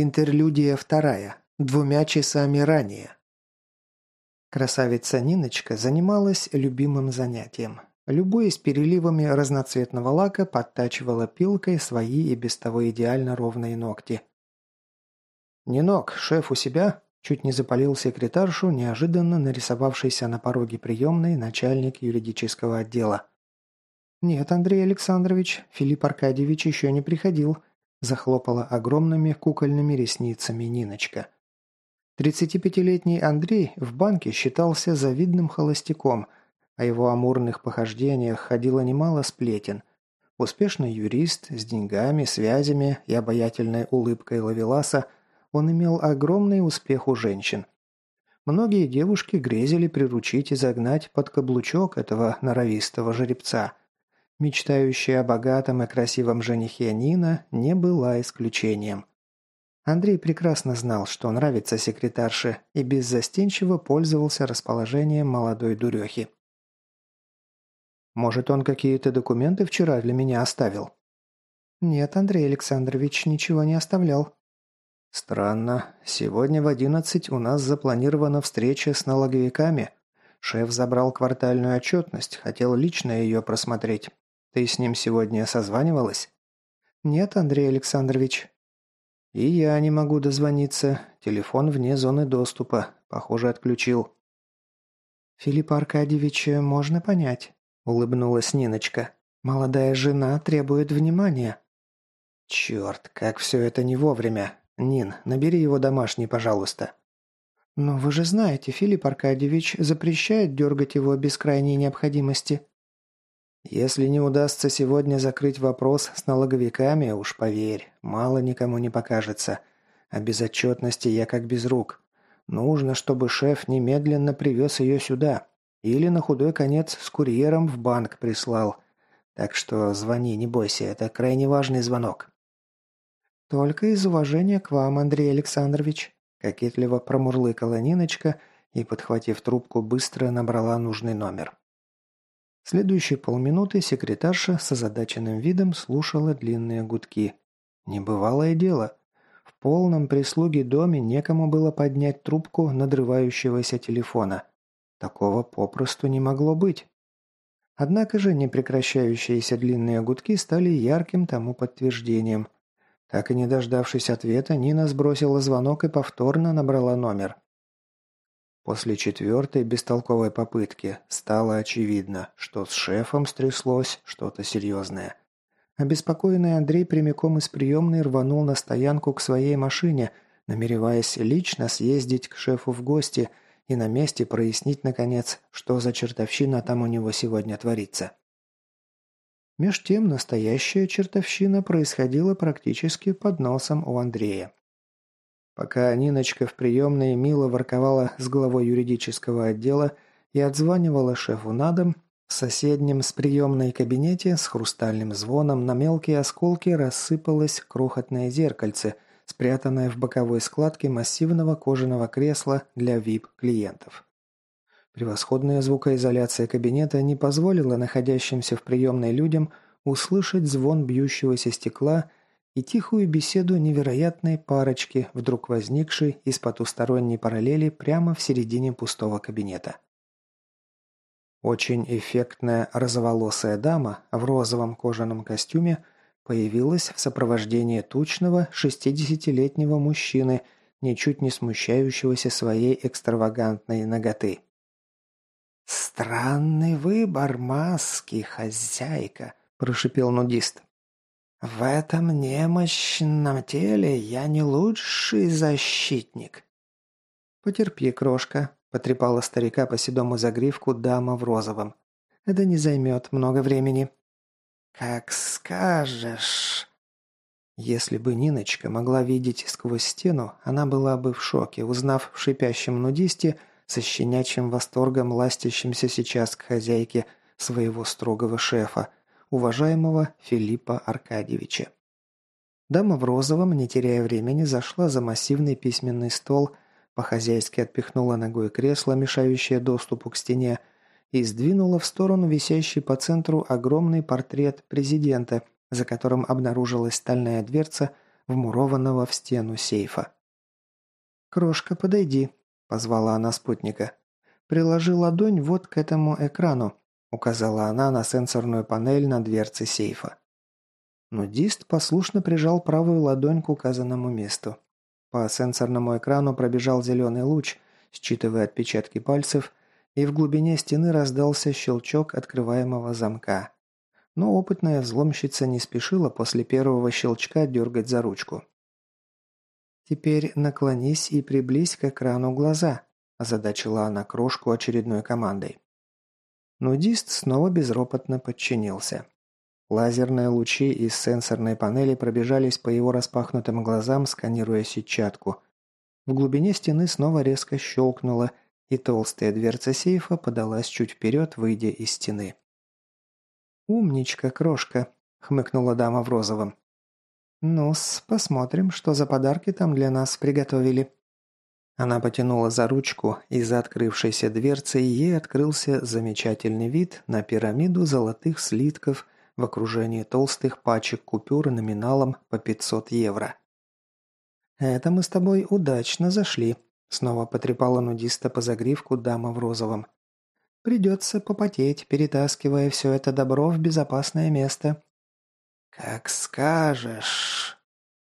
Интерлюдия вторая. Двумя часами ранее. Красавица Ниночка занималась любимым занятием. Любуясь переливами разноцветного лака, подтачивала пилкой свои и без того идеально ровные ногти. «Нинок, шеф у себя?» – чуть не запалил секретаршу, неожиданно нарисовавшийся на пороге приемной начальник юридического отдела. «Нет, Андрей Александрович, Филипп Аркадьевич еще не приходил», Захлопала огромными кукольными ресницами Ниночка. 35-летний Андрей в банке считался завидным холостяком. О его амурных похождениях ходило немало сплетен. Успешный юрист с деньгами, связями и обаятельной улыбкой лавеласа, он имел огромный успех у женщин. Многие девушки грезили приручить и загнать под каблучок этого норовистого жеребца – Мечтающая о богатом и красивом женихе Нина не была исключением. Андрей прекрасно знал, что нравится секретарше, и беззастенчиво пользовался расположением молодой дурехи. «Может, он какие-то документы вчера для меня оставил?» «Нет, Андрей Александрович ничего не оставлял». «Странно. Сегодня в одиннадцать у нас запланирована встреча с налоговиками. Шеф забрал квартальную отчетность, хотел лично ее просмотреть. Ты с ним сегодня созванивалась?» «Нет, Андрей Александрович». «И я не могу дозвониться. Телефон вне зоны доступа. Похоже, отключил». «Филиппа Аркадьевича можно понять», – улыбнулась Ниночка. «Молодая жена требует внимания». «Черт, как все это не вовремя. Нин, набери его домашний, пожалуйста». «Но вы же знаете, Филипп Аркадьевич запрещает дергать его без крайней необходимости». Если не удастся сегодня закрыть вопрос с налоговиками, уж поверь, мало никому не покажется. А без отчетности я как без рук. Нужно, чтобы шеф немедленно привез ее сюда. Или на худой конец с курьером в банк прислал. Так что звони, не бойся, это крайне важный звонок. «Только из уважения к вам, Андрей Александрович», – кокетливо промурлыкала Ниночка и, подхватив трубку, быстро набрала нужный номер. Следующие полминуты секретарша с озадаченным видом слушала длинные гудки. Небывалое дело. В полном прислуге доме некому было поднять трубку надрывающегося телефона. Такого попросту не могло быть. Однако же непрекращающиеся длинные гудки стали ярким тому подтверждением. Так и не дождавшись ответа, Нина сбросила звонок и повторно набрала номер. После четвертой бестолковой попытки стало очевидно, что с шефом стряслось что-то серьезное. Обеспокоенный Андрей прямиком из приемной рванул на стоянку к своей машине, намереваясь лично съездить к шефу в гости и на месте прояснить, наконец, что за чертовщина там у него сегодня творится. Меж тем настоящая чертовщина происходила практически под носом у Андрея. Пока Ниночка в приемной мило ворковала с главой юридического отдела и отзванивала шефу на дом, в соседнем с приемной кабинете с хрустальным звоном на мелкие осколки рассыпалось крохотное зеркальце, спрятанное в боковой складке массивного кожаного кресла для VIP-клиентов. Превосходная звукоизоляция кабинета не позволила находящимся в приемной людям услышать звон бьющегося стекла и тихую беседу невероятной парочки, вдруг возникшей из потусторонней параллели прямо в середине пустого кабинета. Очень эффектная розоволосая дама в розовом кожаном костюме появилась в сопровождении тучного 60-летнего мужчины, ничуть не смущающегося своей экстравагантной ноготы. «Странный выбор маски, хозяйка», – прошипел нудист. В этом немощном теле я не лучший защитник. Потерпи, крошка, потрепала старика по седому загривку дама в розовом. Это не займет много времени. Как скажешь. Если бы Ниночка могла видеть сквозь стену, она была бы в шоке, узнав в шипящем нудисте со щенячьим восторгом ластящимся сейчас к хозяйке своего строгого шефа, уважаемого Филиппа Аркадьевича. Дама в розовом, не теряя времени, зашла за массивный письменный стол, по-хозяйски отпихнула ногой кресло, мешающее доступу к стене, и сдвинула в сторону висящий по центру огромный портрет президента, за которым обнаружилась стальная дверца, вмурованного в стену сейфа. «Крошка, подойди», – позвала она спутника. «Приложи ладонь вот к этому экрану», – указала она на сенсорную панель на дверце сейфа. Нудист послушно прижал правую ладонь к указанному месту. По сенсорному экрану пробежал зеленый луч, считывая отпечатки пальцев, и в глубине стены раздался щелчок открываемого замка. Но опытная взломщица не спешила после первого щелчка дергать за ручку. «Теперь наклонись и приблизь к экрану глаза», – озадачила она крошку очередной командой. Нудист снова безропотно подчинился. Лазерные лучи из сенсорной панели пробежались по его распахнутым глазам, сканируя сетчатку. В глубине стены снова резко щелкнуло, и толстая дверца сейфа подалась чуть вперед, выйдя из стены. «Умничка, крошка», – хмыкнула дама в розовом ну посмотрим, что за подарки там для нас приготовили». Она потянула за ручку, и за открывшейся дверцей ей открылся замечательный вид на пирамиду золотых слитков в окружении толстых пачек купюр номиналом по 500 евро. «Это мы с тобой удачно зашли», — снова потрепала нудиста по загривку дама в розовом. «Придется попотеть, перетаскивая все это добро в безопасное место. «Как скажешь»,